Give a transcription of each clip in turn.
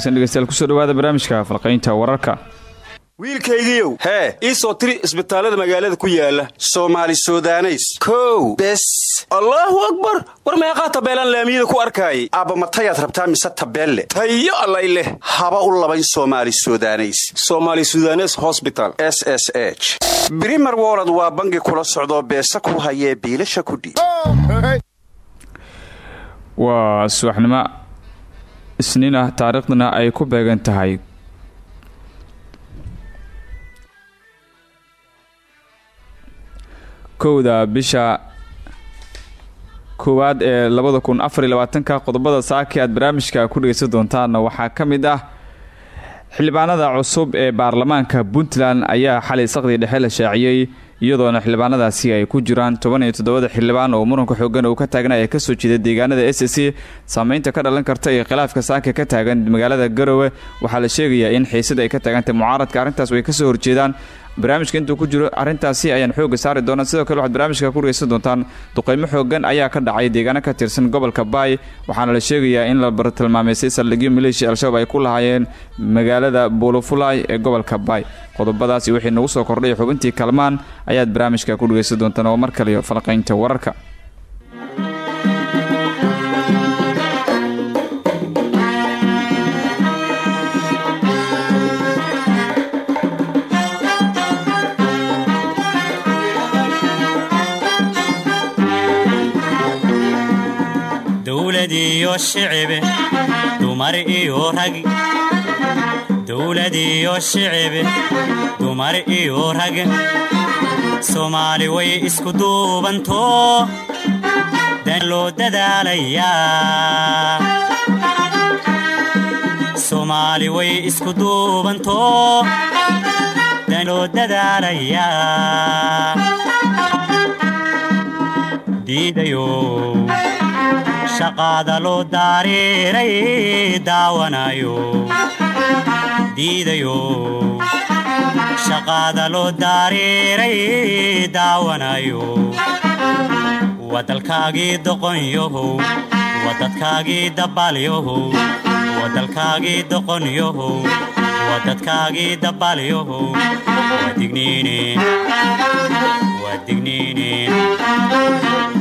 wanaagsan dhegeystayaal ku soo dhawaada barnaamijka falqaynta wararka. Wiilkaygiiow hee. ii soo tiri isbitaallada magaalada ku yaalla soomaali sudaneys. Kow. Bes. Allaahu akbar. War meeqaa tabeelaan laamiyada ku arkaayay aabba matayaad rabtaa mise tabeelle? Tayo allay leh. Haba u labayn soomaali sudaneys. Somaali sudanes hosbital s s h. Brimer wolod waa bangi kula socdoo beesa ku hayee biilasha kudhiib ah taariikhdana ay ku beegan tahay. Kowda bisha koowaad ee labada kun afar labaatanka qodobada saaki aad barnaamijka ku dhegeysan doontaanna waxaa ka mid ah xildhibaanada cusub ee baarlamaanka puntland ayaa xalay saqdii dhexe la shaaciyey iyadoona xildhibaanadaasi ay ku jiraan toban iyo toddobada xildhibaan oo muranka xoogan uu ka taagna ee ka soo jeeda deegaanada s c. Saameynta ka dhalan karta iyo khilaafka saaka ka taagan magaalada garowe waxaa la sheegayaa in xiisada ay ka taagantay mucaaradka arrintaas way ka soo horjeedaan barnaamijka intuu ku jiro arrintaasi ayaan xooga saari doonaa. Sidoo kale waxaad barnaamijka ku dhegeysan doontaan duqeymo xoogan ayaa ka dhacay deegaano ka tirsan gobolka baay. Waxaana la sheegayaa in la bartilmaameysay saldhigyo maleeshiya al-shabaab ay ku lahaayeen magaalada buulofulay ee gobolka baay. Qodobadaasi wixii nagu soo kordhay xubintii kalmaan ayaad barnaamijka ku dhegeysan doontaan oo mar kale falqaynta wararka dowlad iyo shicibe dumar iyo rag dowlad iyo shicibe dumar iyo rag soomaali way isku duubanto dan loo dadaalayaa soomaali way isku duubanto dan loo dadaalayaa diidayo shaqaada loo daariiray daawanayo diidayo shaqaada loo daariiray daawanayo wadalkaagii doqonyahow wadadkaagii dabaalyahow wadalkaagii doqonyahow wadadkaagii dabaalyahow wadigniine wadigniine waa digniine isdaryeelo dadka soo raaca waa digniine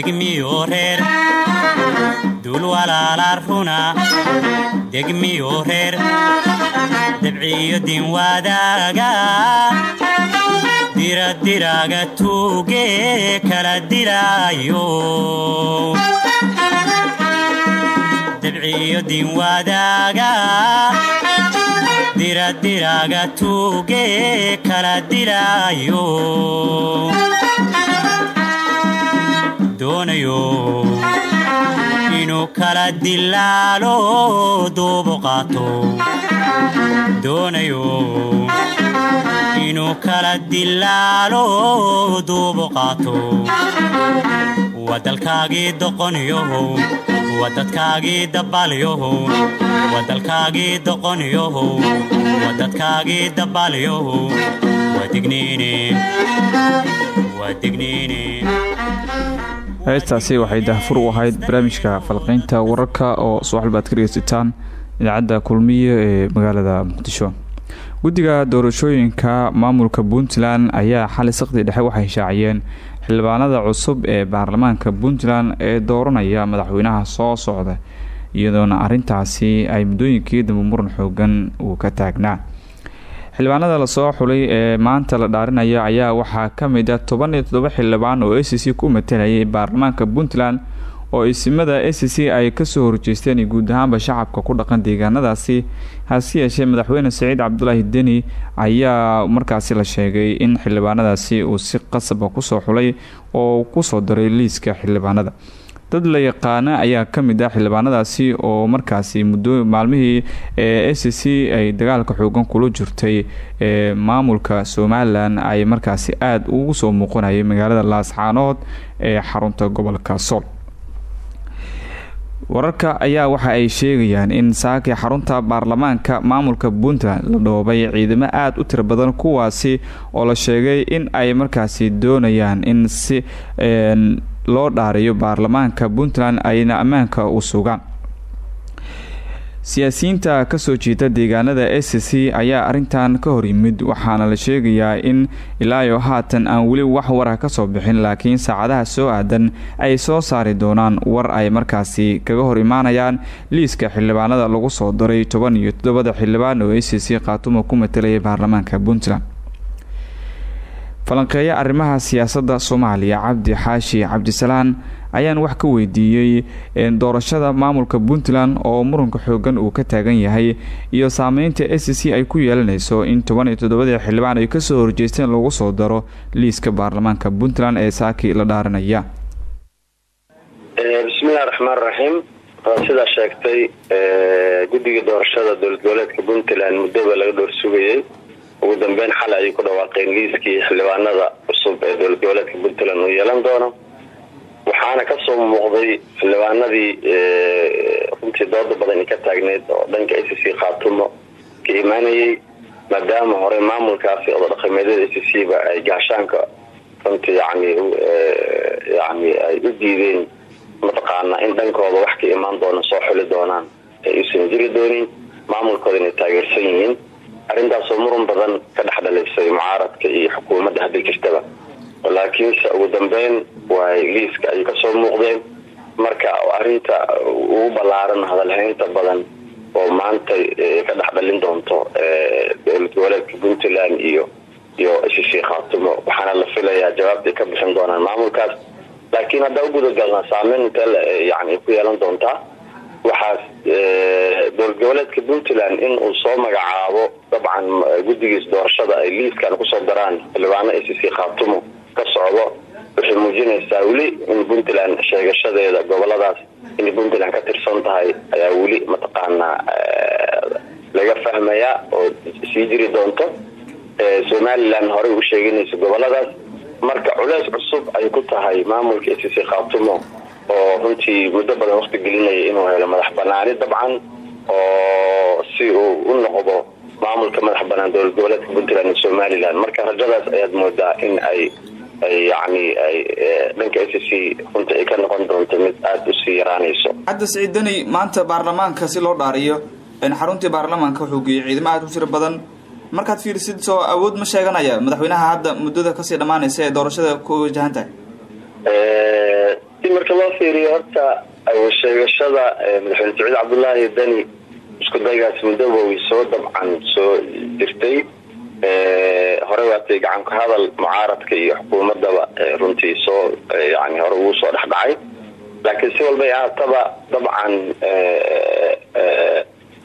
degmiyo reer dul walaala runa degmiyo reer dabciyo din wadaaga diradiraga tuuge kala dilaayo dabciyo din wadaaga diradiraga tuuge kala dilaayo doonayo inuu kala dilaalo duubu qaato doonayo inuu kala dilaalo duubu qaato wadalkaagii doqonyahow wadadkaagii dabaalyahow wadalkaagii doqonyahow wadadkaagii dabaalyahow wadigniine wadigniine heestaasi waxay dahfur u ahayd barnaamijka falqaynta wararka oo subaxwalba ad ka dhegeysataan idaacadda kulmiye ee magaalada muqdisho. Guddiga doorashooyinka maamulka puntland ayaa xali saqdi dhexe waxay shaaciyeen xildhibaanada cusub ee baarlamaanka puntland ee dooranaya madaxweynaha soo socda iyadoona arintaasi ay muddooyinkii dambe muran xoogan uu ka taagnaa xildhibaanada la soo xulay ee maanta la dhaarinaya ayaa waxaa ka mid ah toban iyo toddoba xildhibaan oo a c c ku matalayay baarlamaanka puntland oo isimada a c c ay ka soo horjeesteen guud ahaanba shacabka ku dhaqan deegaanadaasi. Hase yeeshee madaxweyne saciid cabdulaahi deni ayaa markaasi la sheegay in xildhibaanadaasi uu si qasaba ku soo xulay oo ku soo daray liiska xildhibaanada dad la yaqaana ayaa ka mid ah xildhibaanadaasi oo markaasi muddo maalmihii a c ay dagaalka xoogan kula jirtay ee maamulka somalilan ay markaasi aada ugu soo muuqanayay magaalada laascaanood ee xarunta gobolka sool wararka ayaa waxa ay sheegayaan in saakii xarunta baarlamaanka maamulka puntland la dhoobay ciidamo aada u tiro badan kuwaasi oo la sheegay in ay markaasi doonayaan in si loo dhaariyo baarlamaanka puntland ayna ammaanka u sugaan siyaasiyiinta ka soo jeeda deegaanada a c ayaa arintan ka hor yimid waxaana la sheegayaa in ilaayo haatan aan weli wax warah ka soo bixin laakiin saacadaha soo aadan ay soo saari doonaan war ay markaasi kaga hor imaanayaan. Liiska xildhibaanada lagu soo daray toban iyo toddobada xildhibaan oo a c ku matalayay baarlamaanka puntland falanqeeya arrimaha siyaasadda soomaaliya cabdi xaashi cabdisalaan ayaan wax ka weydiiyey doorashada maamulka puntland oo muranka xoogan uu ka taagan yahay iyo saameynta a c ay ku yeelanayso in toban iyo toddobadii xildhibaan ay ka soo horjeesteen lagu soo daro liiska baarlamaanka puntland ee saaki la dhaaranaya. Bismillahi raxmaan raxiim sidaa sheegtay guddiga doorashada dowlad goboleedka puntland muddoba laga dhowr sugayay ugu dambeyn xalay ayay ku dhawaaqeen liiskii xildhibaanada cusub ee dowlad puntland uu yeelan doono. Waxaana ka soo muuqday xildhibaanadii runtii dooda badan ka taagneyd oo dhanka a c c khaatumo ka imaanayay maadaama hore maamulkaasi oda dhaqameedyada a c c ba ay gaashaanka runtii yani yani ay u diideen mataqaana in dhankooda wax ka imaan doona soo xuli doonaan ay usan jiri doonin maamulkooda inay taageersan yihiin arrintaasoo muran badan ka dhex dhalisay mucaaradka iyo xukuumadda hadda jirtaba. Laakiinse ugu dambeyn waay liiska ay ka soo muuqdeen. Marka arinta ugu ballaaran hadalhaynta badan oo maanta ka dhex dhalin doonto dowlad goboleedka puntland iyo iyo sc khaatumo. Waxaana la filayaa jawaabtay ka bixin doonaan maamulkaas. Laakiin haddaa u gudagalna saameyn intee yani ku yeelan doontaa waxaas dowlad goboleedka puntland in uu soo magacaabo dabcan guddigiis doorashada ay liiskan ku soo daraan xildhibaano a c khaatumo ka socdo waxay muujinaysaa weli in puntland sheegashadeeda goboladaas inay puntland ka tirsan tahay ayaa weli mataqaanaa laga fahmayaa oo sii jiri doonto. Somalilan horey u sheeganaysa goboladaas marka culeys cusub ay ku tahay maamulka a c khaatumo oo runtii muddo badan waqti gelinaya inuu helo madax banaani dabcan oo si uu u noqdo maamulka madax banaan dowlad goboleedka puntland iyo somalilan marka rajadaas ayaad moodaa in ay ay yani ay dhanka a c runtii ay ka noqon doonto mid aada u sii yaraanayso. Hadda siciid deni maanta baarlamaanka si loo dhaariyo xaruntii baarlamaanka wuxuu geeyey ciidamo aada u tiro badan. Markaad fiirisid soo awood ma sheeganaya madaxweynaha hadda muddada ka sii dhammaanaysa ee doorashada ku wajahan tahay marka loo fiiriyo horta sheegashada madaxweyne saciid cabdullaahi deni isku daygaas muddoba way soo dabcan soo jirtay. Hore waatay gacan ku hadal mucaaradka iyo xukuumadaba runtii soo yani hore ugu soo dhex dhacay. Laakiin si walbay ahaataba dabcan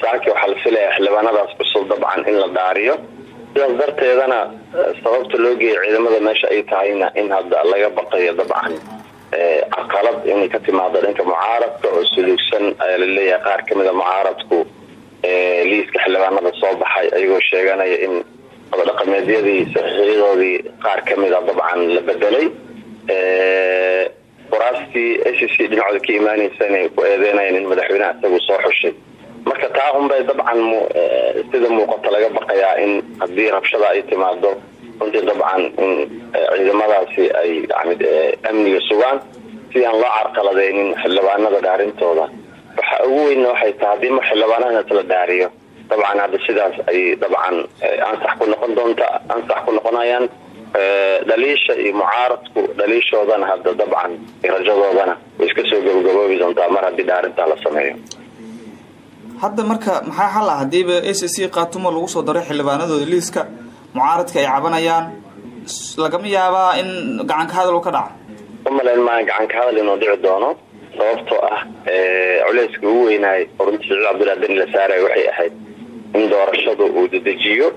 saaki waxaa la filaya xildhibaanadaas cusub dabcan in la dhaariyo sidaas darteedana sababta loo geeya ciidamada meesha ay tahayna in hadda laga baqayo dabcan caqalad inay ka timaado dhanka mucaaradka oo suluugsan ayaa la leeyahay qaar kamida mucaaradku liiska xildhibaanada soo baxay ayagoo sheeganaya in odadhaqameedyadii saxiixyadoodii qaar kamida dabcan la bedelay. Waraastii a c dhinacooda ka imaanaysan ku eedeynayaan in madaxweyneha isagu soo xushay. Marka taa unbay dabcan sida muuqata laga baqayaa in haddii rabshada ay timaado runtii dabcan in ciidamadaasi ay yani amniga sugaan si aan loo carqaladeynin xildhibaanada dhaarintooda waxa ugu weynna waxay tahay haddii ma xildhibaanadas la dhaariyo dabcan hadda sidaas ay dabcan ansax ku noqon doonta ansax ku noqonayaan dhaliisha iyo mucaaradku dhaliishoodana hadda dabcan rajadoodana way iska soo gabagaboobi doontaa mar haddii dhaarintaa la sameeyo. Hadda marka maxaa xal ah hadiiba a c c kaatumo lagu soo daray xildhibaanadooda liiska mucaaradka ay cabanayaan lagama yaabaa in gacanka hadal ka dhaco umalayn maa gacanka hadal inuu dhici doono. Sababtoo ah culeyska ugu weynaay oo runtii siciid la saaray waxay ahayd in doorashadu uu dedejiyo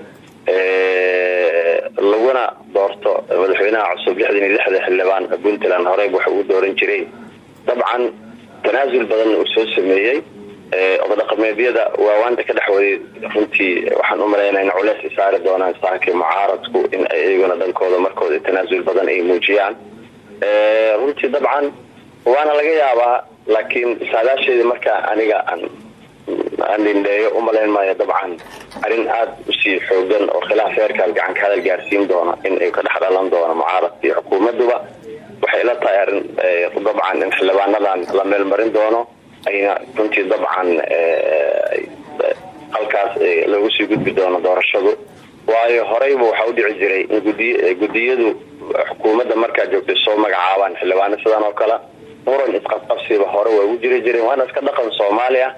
laguna doorto madaxweynaha cusub lixdan iyo lixda xildhibaan puntland horeyba waxa uu dooran jiray. Dabcan tanaasul badanna uu soo sameeyey odadhaqameedyada waawaanta ka dhexwaday runtii waxaan u malaynaa in culeys ay saari doonaan saakii mucaaradku in ay iyaguna dhankooda markooda tanaasul badan ay muujiyaan. Runtii dabcan waana laga yaabaa laakiin saadaasheeda markaa aniga aan dhindheeyo umalayn maayo dabcan arrin aada u sii xoogan oo khilaaf heerkaas gacan ka hadal gaarsiin doona in ay ka dhex dhalan mucaaradka iyo xukuumaduba waxay ila tahay arrin dabcan in xildhibaanadan la meelmarin doono ayna runtii dabcan halkaas loogu sii gudbi doono doorashadu waayo horeyba waxaa u dhici jiray in gudiyadu xukuumadda markaa joogtay soo magacaabaan xildhibaano sidan oo kale. Muran isqabqabsiba hore waa ugu jiri jireen waana iska dhaqan soomaaliya.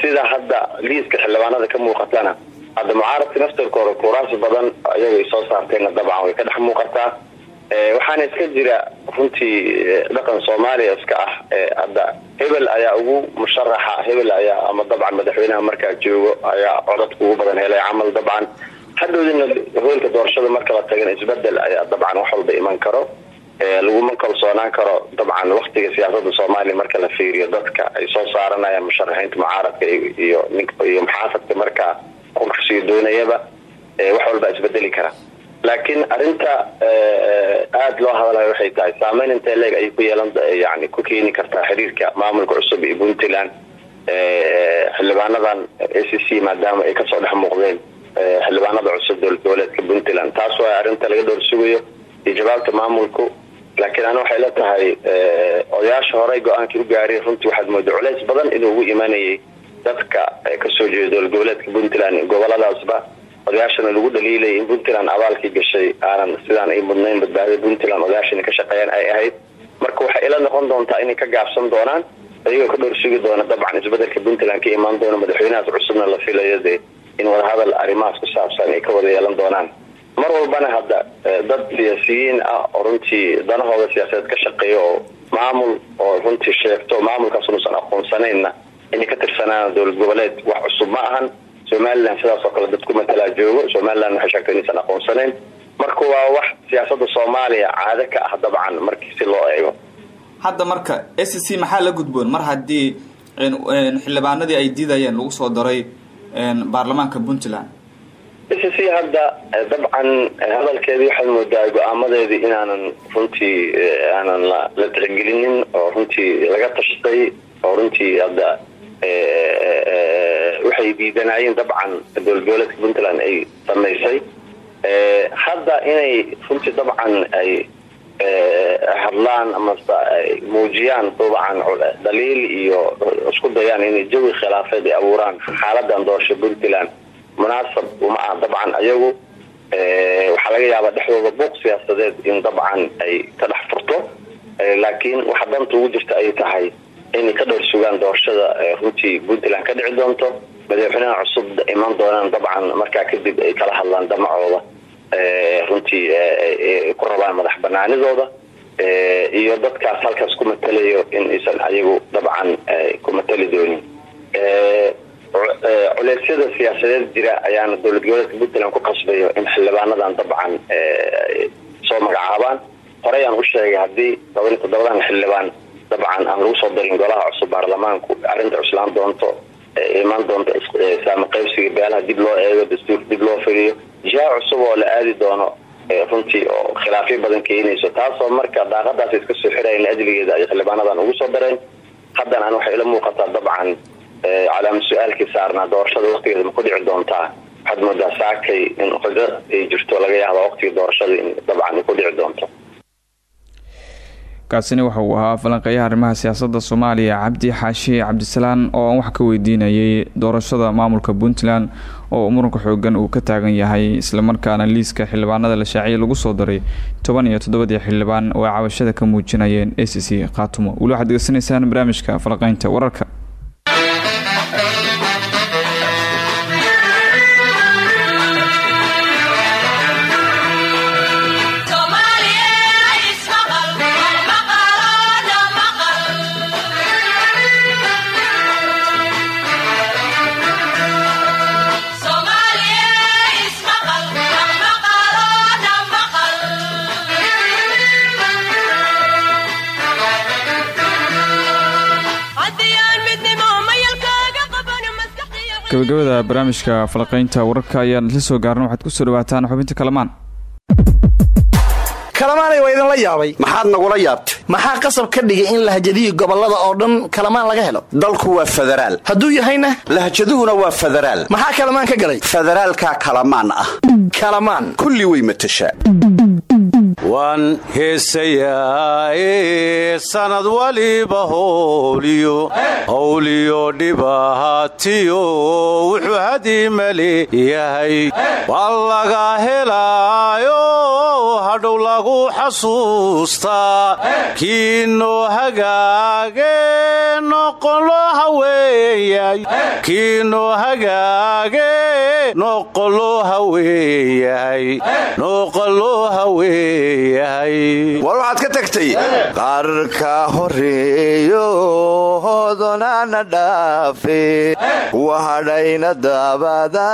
Sida hadda liiska xildhibaanada ka muuqatana hadda mucaaradka naftarkooda kuraasi badan iyaga ay soo saarteenna dabcan way ka dhex muuqataa waxaana iska jira runtii dhaqan soomaaliya iska ah hadda. Hebel ayaa ugu musharaxa hebel ayaa ama dabcan madaxweynaha markaa joogo ayaa codadka ugu badan helay camal dabcan. Hadhowdina hoolka doorashada marka la tagana isbeddel ayaa dabcan wax walba iman karo. Laguma kalsoonaan karo dabcan waktiga siyaasada soomaaliya marka la fiiriyo dadka. Ay soo saaranayaan musharaxiinta mucaaradka iyo iyo muxaafadka markaa kursiga doonayaba. Wax walbaa isbedeli kara laakiin arinta aada loo hadalayo waxay tahay saameyn intee leeg ayay ku yeelan yani ku keeni kartaa xiriirka maamulka cusub iyo puntland xildhibaanadan a c c maadaama ay ka soo dhex muuqdeen xildhibaanada cusub dowlad goboleedka puntland. Taas waa arrinta laga dhowr sugayo iyo jawaabta maamulku. Laakiin ana waxay la tahay odayaasha horey go'aankii u gaaray runtii waxaad mooda culeys badan inuu ugu imanayay dadka ka soo jeeda dowlad goboleedka puntland goboladaasba odayaashana lagu dhaliilay in puntland abaalkii gashay aanan sidaan ay mudnayn badbaadada puntland odayaashana ka shaqeeyaan ay ahayd. Marka waxay ila noqon doontaa inay ka gaabsan doonaan ayagoo ka dhowr sugi doona dabcan. Isbedelka puntland ka imaan doona madaxweynahaas cusubna la filayo dee in wadahadal arrimahaas ku saabsan ay ka wada yeelan doonaan. Mar walbana hadda dad siyaasiyiin ah oo runtii danahooda siyaasadeed ka shaqeeya oo maamul oo runtii sheegto maamulkaas unuusan aqoonsanayna inay ka tirsanaan dowlad goboleed wax cusub ma ahan somalilan sidaas oo kale dadku matalaa joogo. Somalilan waxay sheegtay inaysan aqoonsanayn marka waa wax siyaasada soomaaliya caado ka ah dabcan markii si loo eego. Hadda marka s c maxaa la gudboon? Mar haddii xildhibaanadii ay diidayeen lagu soo daray baarlamaanka puntland. S c hadda dabcan hadalkeedii waxaad moodaa go'aamadeedii inaanan runtii aanan la tixgelinin oo runtii laga tashtay oo runtii hadda waxay diidanaayeen dabcan dowlad goboleedka puntland ay samaysay. Hadda inay runtii dabcan ay hadlaan amase ay muujiyaan dabcan dhaliil iyo isku dayaan inay jawi khilaafeed ay abuuraan xaaladan doorasho puntland munaasab uma ah dabcan ayagu. Waxaa laga yaabaa dhexdooda buuq siyaasadeed in dabcan ay ka dhex furto. Laakiin waxa danta ugu jirta ay tahay inay ka dhowr sugaan doorashada runtii puntland. Ka dhici doonto madaxweynaha cusub iman doonaan dabcan. Markaa kadib ay kala hadlaan damacooda runtii ku rabaan madax banaanidooda iyo dadkaas halkaas ku matalayo in aysan ayagu dabcan ku matali doonin. Culeysyada siyaasadeed jira ayaana dowlad goboleedka puntland ku qasbayo in xildhibaanadan dabcan soo magacaabaan. Horey aan u sheegay haddii toddobadan xildhibaan dabcan aan lagu soo darin golaha cusub baarlamaanku arrinta cuslaan doonto imaan doonto saama qaybsiga beelaha dib loo eego dastuur dib loo firiyo jihaa cusub oo la aadi doono runtii oo khilaafyo badan keenayso taasoo marka daaqadaas iska soo xirayan ajligeeda ay xildhibaanadan ugu soo dareen haddana an waxay ila muuqataa dabcan calaama su'aalkii saarnaa doorashada waqtigeeda ma ku dhici doontaa? Waxaad moodaa saakay in rajo ay jirto laga yaaba waqtiga doorashada in dabcan ku dhici doonto kaasina waxa uu ahaa falanqeeyaha arrimaha siyaasadda soomaaliya cabdi xaashi cabdisalaan oo aan wax ka weydiinayay doorashada maamulka puntland oo muranka xoogan uu ka taagan yahay islamarkaana liiska xildhibaanada la shaaciyay lagu soo daray toban iyo toddobadii xildhibaan oo ay cabashada ka muujinayeen a c c khaatumo. Weli waxaad degeysanaysaan barnaamijka falanqeynta wararka gabagabada barnaamijka falaqaynta wararka ayaan isla soo gaarna waxaad ku soo dhawaataan xubinta kalamaan. Kalamaanay waa idinla yaabay. Maxaad nagula yaabtay? Maxaa qasab ka dhigay in lahjadihii gobollada oo dhan kalamaan laga helo? Dalku waa federaal. Hadduu yahayna lahjaduhuna waa federaal. Maxaa kalamaan ka galay? Federaalkaa kalamaan ah. Kalamaan. Kulli way matashaa waan heesayaae sanad waliba howliyo howliyo dhibaatiyo wuxuu hadimale yahay. Waa laga helaayo hadhow lagu xasuustaa. Kiinoo hagaage noqon loo haweeyay. Kiinoo hagaage war waxaad ka tagtay qaarka horeeyo hoodonana dhaafe. Wahadhayna daabada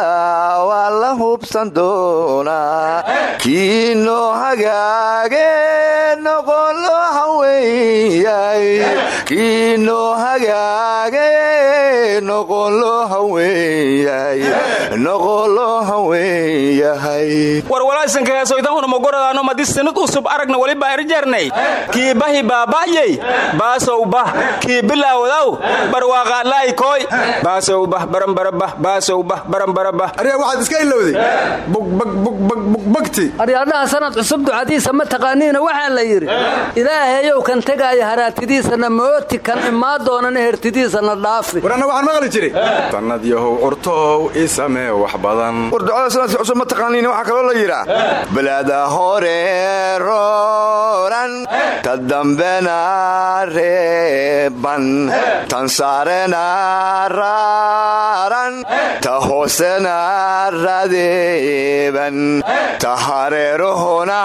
waa la hubsan doonaa kiinoo hagaage haweeyay kiinoo hagaage noqon loo haweeyay noqon loo haweeyahay warwalaasankaheesoydanhunamagoradaano madisinid usub aragna waliba erjarnay kii bahi baaba'yey baasow bah. Kii bilaawdaw barwaaqaalaa'ikooy baasow bah baranbarabah baasow bah baranbarabah aryaa waxaad iska ilowday bugbagbugbagti aryaadhaha sanad cusub ducadiisa ma taqaaniina waxaa la yidhi ilaahayow kan tegaaya haraatidiisana mooti kan imaa doonana hertidiisana dhaafi. War anna waxaan maqli jiray. Sannad yahow curtow ii samee wax badan. War ducada sanadka cusub ma taqaaniin waxaa kaloo la yidhaa balada hore rooran ta dambena reeban tan saarena raaran ta hoosena radeeban ta hareerahona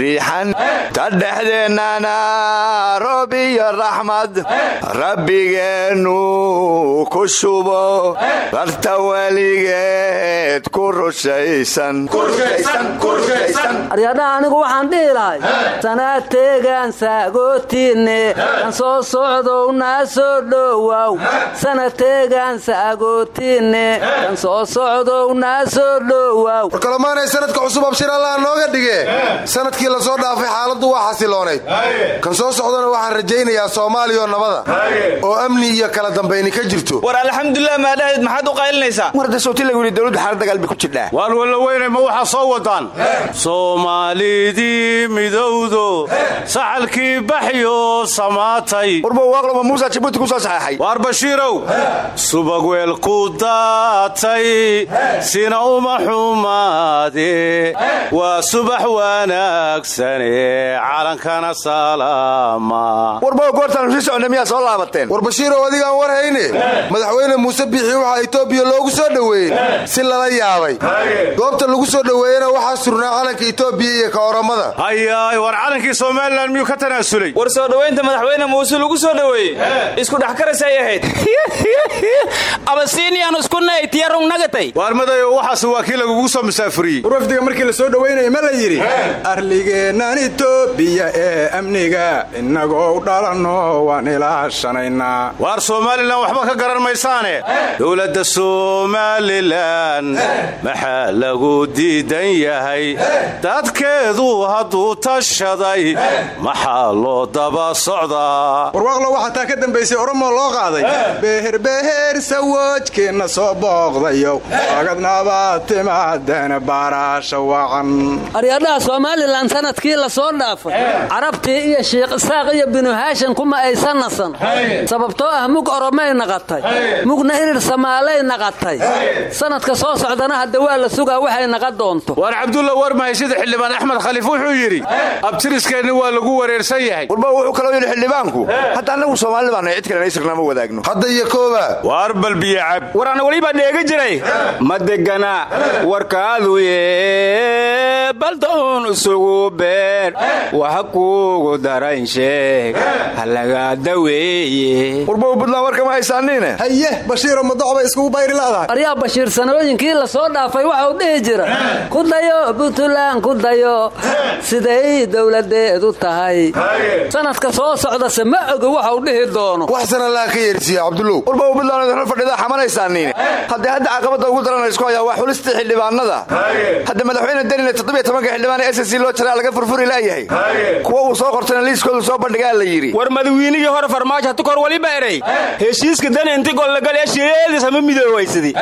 riixan ta dhexdeennana roob iyo raxmad rabbigeennu ku shubo barta weligeed ku rushaysan. Aryaadhaha anigu waxaan dhihi lahay sanaa teegaan saagootiinne kan soo socdow naa soo dhowow sana teegaan saagootiinne kan soo socdow naa soo dhowow allaha nooga dhige sannadkii la soo dhaafay xaaladdu waa xasiloonayd kan soo socdana waxaan rajaynayaa soomaaliyaoo nabada. Oo amni iyo kala dambayni ka jirto. War alxamdulilah maadhahayd maxaad u qaylinaysaa wardasowti lagu yidhi dowladda xaalad dagaal bay ku jirdhaa waan walla weynay ma waxaa soo wadaan soomaalidii midowdo saxalkii baxyo samaatay. Warba waaqloma muusa jabuuti ku soo saxeexay. Waar bashiirow subag weel ku daatay. Sina uma xumaade waa subax wanaagsane calankana salaama. Warba goortaan sii soconna miyaa soo laabateen? War bashiirow adigaan war hayne. Madaxweyne muuse biixi waxaa itoobiya loogu soo dhoweeyey. Si lala yaabay. Goobta lagu soo dhoweeyena waxaa surnaa calanka itoobiya iyo ka oramada. Hayaay war calankii somalilan miyuu ka tanaasulay? War soo dhowaynta madaxweyne muuse lagu soo dhoweeyey. Isku dhex karasay ahayd. Abasiiniyan iskunay tiyarung nagatay. Waar madayo waxaas waa kii lagugu soo musaafuriyey soo dhowaynaya ma la yidhi? Arligeennan itoobiya ee amniga innagoo dhalanno waan ilaashanaynaa waar somalilan waxba ka garan maysaane? Dowladda somalilan maxaa lagu diidan yahay? Dadkeedu hadduu tashaday maxaa loo daba socdaa? Warwaaqlo waxaa taa ka dambaysay oromoo loo qaaday. Beherbeher sawoojkeenna soo booqdayo agadnaba timaadeen baaraasha wacan aryaadhaha somalilan sannadkii la soo dhaafay carabtii iyo shiikh isaaq iyo binu haashin kuma aysan nasan sababtoo ah mug oromay naqatay mugna irir samaalay naqatay. Sanadka soo socdana hadda waa la sugaa waxay naqa doonto. Waar cabdulla war mahayshida xildhibaan axmed khaliif wuxuu yidhi abtiriskeenni waa lagu wareersan yahay. Warba wuxuu kaloo yidhi xildhibaanku hadda annagu soomaalida baana cid kalena isirnama wadaagno. Hadda iyo kooba waar balbiyo cab. War ana welibaa dheega jiray. Ma degana warkaaduye baldoon isugu beer. Waxa kuugu daran sheeg. Halaga daweeye. Warbow buntland warkama haysaaniine haye bashiiro mudoc bay iskugu bayri la'dahay aryaa bashiir sanooyinkii la soo dhaafay waxa uu dhihi jira ku dayo buntland ku dayo. Siday dowladeedu tahay. Sanadka soo socdase ma ogo waxa uu dhihi doono. Wax sanalaa ka yeersiiya cabdullow. Warbow buntland idinla fadhidaa xamanaysaaniine haddii hadda caqabadda ugu daran laysku hayaa waa xulistii xildhibaanada. Hadda madaxweyne denina toddobiyo tobanka xildhibaan ee ss loo jaraa laga furfuri laayahay kuwa uu soo qortayna liiskoodu soo bandhigaa la yidhi. War madawiinigii hore farmaajo hatu kor waliba eray. Heshiiska dan inti gollagal ee shireedis hama midoobaysaday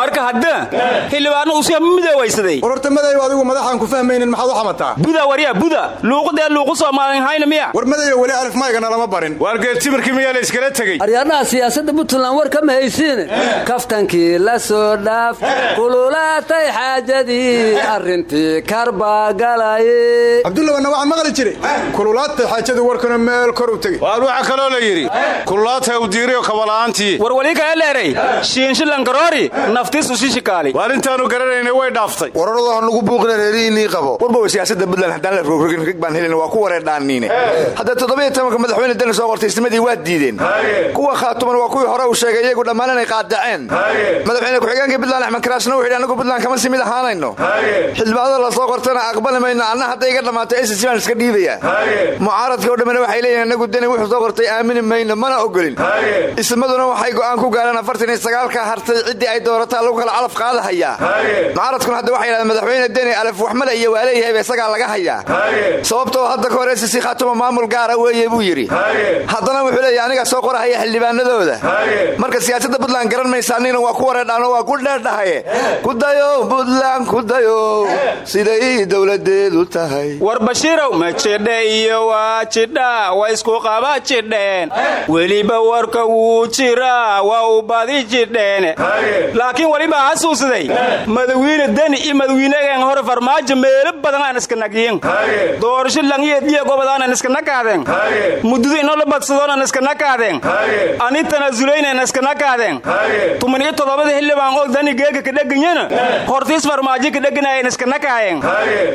marka hadda xildhibaano usi hama midoowaysaday war horta madayow adigu madaxaan ku fahmaynin maxaad u xamataa buda warya buda. Luuqudee luuqu soomaalin hayna miya? War madayow weli alif maygana lama barin. Waargeed timirkii miyaa la iskala tegey? Aryaadhaha siyaasadda puntland war kama haysiine kaftankii la soo dhaaf kululaatay xaajadii arrintii cabdullawanna waxaan maqli jiray. Kululaadtay xaajadu warkuna meel kor u tegey waar waxaa kaloo la yidhi. Kululaatay u diiriyo kabala'aantii war wali kale leeray. Shiinshilankaroori naftis ushishikaali waar intaannu garanaynay way dhaaftay. Wararadu ha nugu buuqina reerihiinnii qabo. Warbow siyaasadda buntland haddaan la rogrogin rig baan helin waa ku wareerdhaaniine hadda toddobiyo tobanka madaxweyne deni soo qortay isnimadii waa diideen. Kuwa khaatuman waa kuwii hore uu sheegay iyagu dhammaan inay qaadaceen. Madaxweyne ku-xigeenkii buntland axmed karaashna wuxu yidhi anagu buntland kama simid ahaanayno xildhibaanada la soo qortana aqbali mayno anna hadday iga dhammaato ss baan iska dhiibaya. Mucaaradka o dhammina waxay leeyihiin anagu deni wuxuu soo qortay aamini mayno mana ogolin. Ismaduna waxay go'aan ku gaareen afartan iyo sagaalka hartay ciddii ay doorataa lagu kala calaf qaadahayaa mucaaradkuna hadda waxay yidhahdeen madaxweyne deni alef waxmale iyo waa leeyahayba isagaa laga hayaa. Sababtoo hadda ka hor ss khaatuma maamul gaara weeye buu yidhi. Haddana wuxuu leeyahy anigaa soo qorahaya xildhibaanadooda. Marka siyaasadda buntland garan maysaanina waa ku wareerdhaano waa ku dheerdhahaye ku dayo buntland ku dayo siday dowladeedu tahay. War bashiirow ma jidhe iyo waa jidha wa isku qaba jidheen. Weliba warka wuu jiraa waa u badi jidheen laakiin weliba xasuusday madawiine deni iyo madawiinegeen hore farmaajo meelo badan aan iska nagyin doorasho langiyeediya gobodaanan iska nakaadeen muddada inoola badsadoonan iska nakaadeen ani tanaazulaynan iska nakaadeen tuman iyo toddobada xildhibaan oo dani geega kadheganyana hortiis farmaajo kadheganayen iska nakaayeen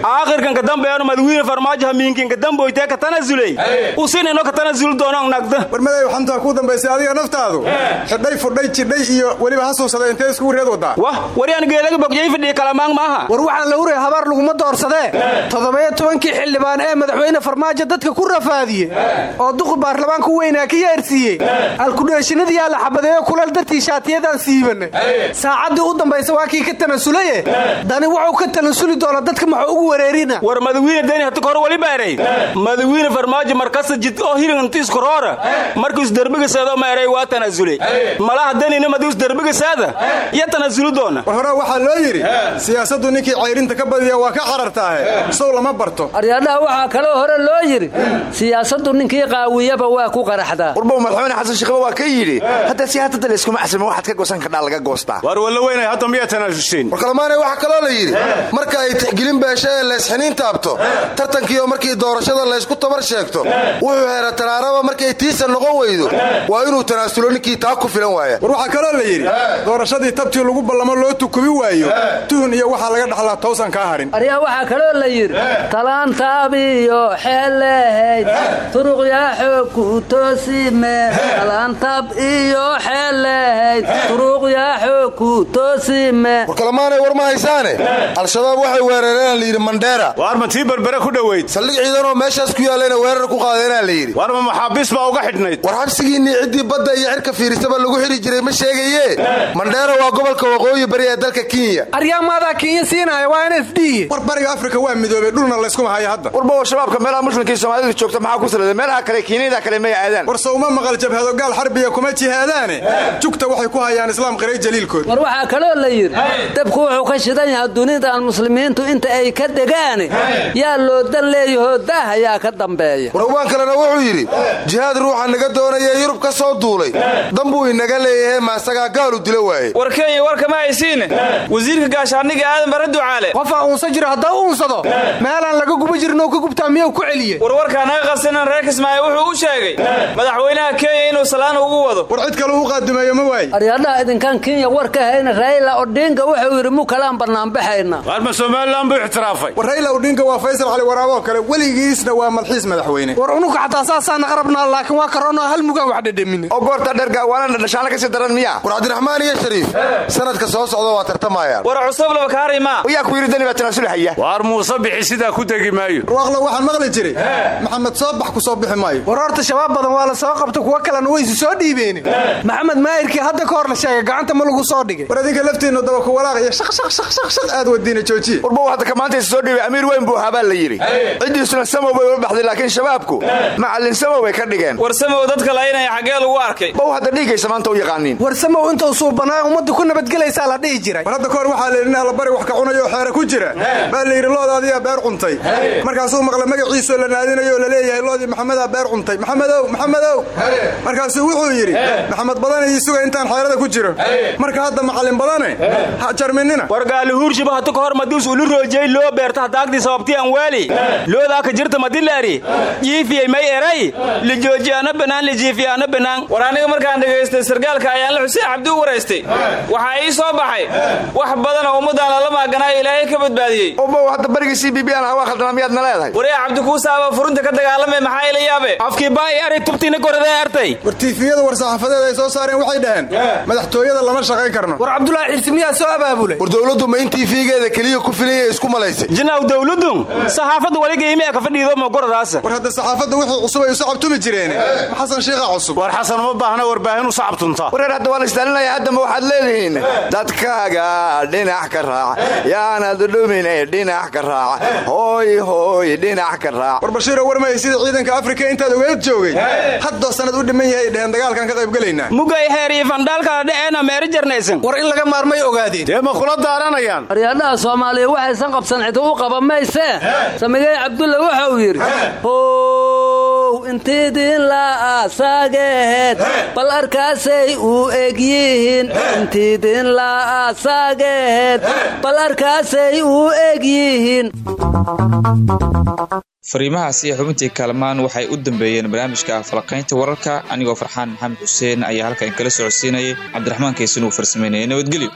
aakhirkan kadambeenu madawiine farmaajo hamiinkin kadamboytee ka tanazulay usinino ka tanazuli doono nagda. War madayow xamtaa kuu dambaysay adiga naftaadu. Xidhay fudhay jidhay iyo weliba hasuusaday intee iskugu reed wadaa wah waryaan geelaga bogjay fidhiya kalamaang maaha. War waxaan la huraya habaar laguma doorsadee toddobiyo tobankii xildhibaan ee madaxweyne farmaajo dadka ku rafaadiye oo duqu baarlamaanku weynaa ka yeersiiyey alkudheeshinadiyaa la xabadeeyo kulal dartii shaatiyadaan siibanay saacaddii u dambaysa waa kii ka tanasulaye dani wuxuu ka tanasuli doona dadka maxuu ugu wareerina. War madawiine deni hatu kor waliba eray madawiine farmaajo markasta jid oo hirintiiskoroora markuu isderbigaseedo ma eray waa tanaasulay malaha denina madiu isderbigaseeda iyo tanasuli doona. War hore waxaa loo yidhi siyaasaddu ninkii cayrinta ka badiya waa ka carartaahe sow lama barto. Aryaadhaha waxaa kaloo hore loo yidhi siyaasaddu ninkii qaawiyaba waa ku qaraxdaa. Warbow madaxweyne xasan shiikhba waa ka yidhi hadda siyaasadda layskuma axsimo waxaad ka gosan kadhaa laga goostaa waar walla weynay hadda miyaa tanaasuseen war kalamaanay waxaa kaloo la yidhi marka ay tixgelin beesha ee laysxiniin taabto. Tartankiioo markii doorashada laysku tabar sheegto wuxuu heera taraaraba markay tiisa noqon weydo. Waa inuu tanaasulo ninkii taa ku filan waaya war waxaa kaloo la yidhi doorashadii tabtii lagu ballamo loo tukubi waayo tuhun iyo waxaa laga dhaxlaa towsan kaa harin aryaa waxaa kaloo la yidhi talaantaabiyo xeelehayd turuqyaa xoog ku toosime talaantaab iyo xeelehayd turuqyaa xoog ku toosime war kalamaanay war ma haysaane waxay weerareen layidhi mandheera waar ma tii berbere ku dhoweyd saldhig ciidanoo meeshaas ku yaallayna weerar ku qaadeenaa la yidhi. Waar ma maxaabiis baa uga xidhnayd. War xabsigiinnii ciddii badda iyo cirka fiirisaba lagu xidhi jiray ma sheegaye mandheera waa gobolka waqooyi bari ee dalka kenya. Aryaamaadaa kenya siinaya waa n d war bariga afrika waa midoobay dhulna layskuma hayo hadda. Warbow shabaabka meelaha muslimkii soomaalidu joogta maxaa ku salada meelaha kale kiiniyada kale may aadaan. War sawma maqal jabhado gaal xarbiya kuma jihaadaane? Jugta waxay ku hayaan islaam qiray jaliilkood. War waxaa kaloo la yidhi dabku wuxuu ka shidan yahay dunidan muslimiintu inta ay ka degaane yaa loo dan leeyahoo daah ayaa ka dambeeya. War ubaan kalena wuxuu yidhi jihaad ruuxa naga doonaya yurub ka soo duulay danbuu inaga leeyahay maasagaa gaalu dilo waaye. War kenya warkama haysiine. Wasiirka gaashaandhiga aadan barre ducaale. Qofaa uunsa jiro haddaa u uunsado meelaan laga guba jirin oo ka gubtaa miyuu ku celiye war warkaa naga qabsanan reer kismaayo wuxuu u sheegay madaxweynaha kenya inuu salaan ugu wado. War cid kale u qaadumeeyo ma waaye. Aryaadhaha idinkaan kenya war ka hayna raila odinga wuxuu yidhi mu kalaan bannaanbaxayna somalilan buu ictiraafay war rayla odhinka waa faysal cali waraaboo kale weligiisna waa malxiis madaxweyne. War unuga xataa saasaana qarabnaa laakiin waa karoonoo hal mugaan wax dhedhamine oo goorta dhergaawaanana dhashaana ka sii daran miya war cabdiraxmaan iyo shariif sanadka soo socda waa tartamayaan war cusub laba kaarima yaa ku yidhi dani baa tanaasulhaya waar muuse bixi sidaa ku degi maayo. Warwaaqlo waxaan maqli jiray. Maxamed soobax ku soo bixi maayo. War horta shabaab badan waa la soo qabta kuwa kalena waysu soo dhiibeen maxamed maahirkii hadda ka hor la sheegay gacanta ma lagu soo dhigay. War adinka laftiinnu daba ku walaaq iyo shaq shaq shaq shaq shaq aad wadiina joojiye warbow hadda kamaantaysa soo dhiibay amiir weyn buu ahaa baa la yidhi. Ciddiisuna samow bay ula baxday laakiin shabaabku macallin samow bay ka dhigeen. War samow dadka laynaya xaggee lagu arkay. Bow hadda dhiigaysa maanta u yaqaaniin. War samow intuu suubanaa ummadda ku nabadgelaysaa la dhihi jiray. War hadda kahor waxaa la yidhi nin allabari wax ka cunayo oo xeere ku jira. Baa la yidhi loodaadiyaa beer cuntay. Markaasuu maqla magaciisoo la naadinayo oo la leeyahay loodii maxamedaa beer cuntay. Maxamedow maxamedow. Markaasuu wuxuu yidhi maxamed badane ii suga intaan xeerada ku jiro. Marka hadda macallin badane ha jarminina. War gaalihuurshiba hatu ka hor madius ulu roojey loo beerta hadaagdii sababtii aan waali. Loodaa ka jirta madilaari jiifiyey may eray. Lijoojiyaana banaan lijiifiyaana banaan. War aniga markaan dhegaystay sargaalka ayaan la xuseen cabdi u waraystay. Waxaa ii soo baxay. Wax badan oo ummaddaan lala maaganaayo ilaahay ka badbaadiyey. Obow hadda barigii c b b aan hawaa khaldana miyaadna leedahay? Waree cabdikuusaaba furunta ka dagaalamay maxaa ila yaabe afkii baai ari tubtiina koradee artay war tiifiyada war saxaafadeed ay soo saareen waxay dhaheen. Madaxtooyada lama shaqayn karno. War cabdulaahi xirsi miyaa soo abaabulay. War dowladdu ma in tiifigeeda keliya ku filaya isku malaysay. Jinaw dawladdu saxaafadda waligaimi ka fadhiido mokoradaasa war hadda saxaafadda wixii cusub ay u sacabtumi jireen. Xasan sheikha cusub. War xasan uma baahna warbaahin u sacabtunta wareer hadda waa la istaalinaya haddama waxaad leedihiin? Dadkaaga dhinac ka raac. Yaanad dhumine dhinac ka raac. Hooy hooy dhinac ka raac. War bashiiro warmay sida ciidanka afrika intaad ogeed joogay? Haddoo sanad u dhiman yahay dheheen dagaalkan ka qaybgelaynaa mugay heer iyo fandhaalkala dheceena meeri jarnaysan. War in laga maarmay ogaadeen. Dee ma kula daaranayaan? Aryaadhaha soomaaliya waxaysan qabsan cid u qaba maysee samigey cabdulle waxa uu yidhi how intiidin la'asaageed bal arkaasay u eg yihiin. Intiidin la'asaageed bal arkaasay u eg yihiin. Fariimahaas iyo xubintii kaalmaan waxay u dambeeyeen barnaamijka falaqaynta wararka. Anigoo farxaan maxamed xuseen ayaa halkan kala socodsiinayay. Cabdiraxmaan kaysan uu farsamaynaya nabadgelyo